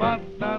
Basta.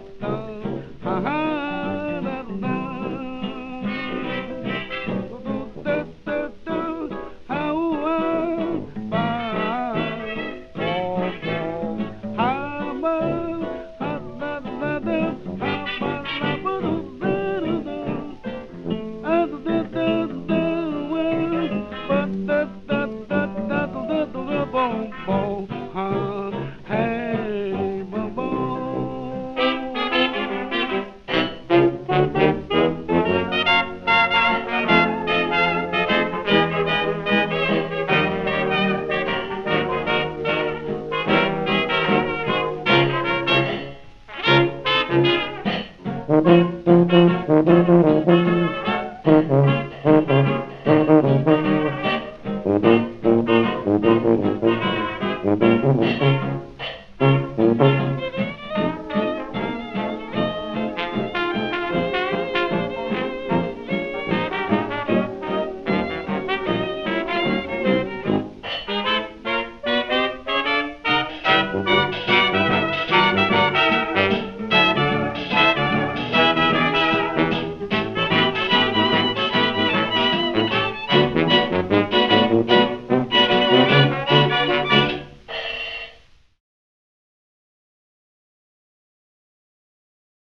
Thank